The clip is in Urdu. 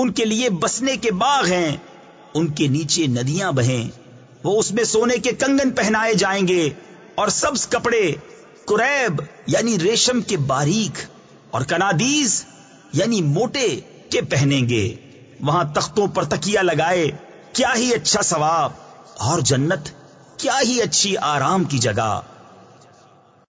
ان کے لیے بسنے کے باغ ہیں۔ ان کے نیچے ندیاں بہیں۔ وہ اس میں سونے کے کنگن پہنائے جائیں گے اور سبز کپڑے قریب یعنی ریشم کے باریک اور کنادیز یعنی موٹے کے پہنیں گے۔ وہاں تختوں پر تکیا لگائے، کیا ہی اچھا ثواب۔ اور جنت، کیا ہی اچھی آرام کی جگہ۔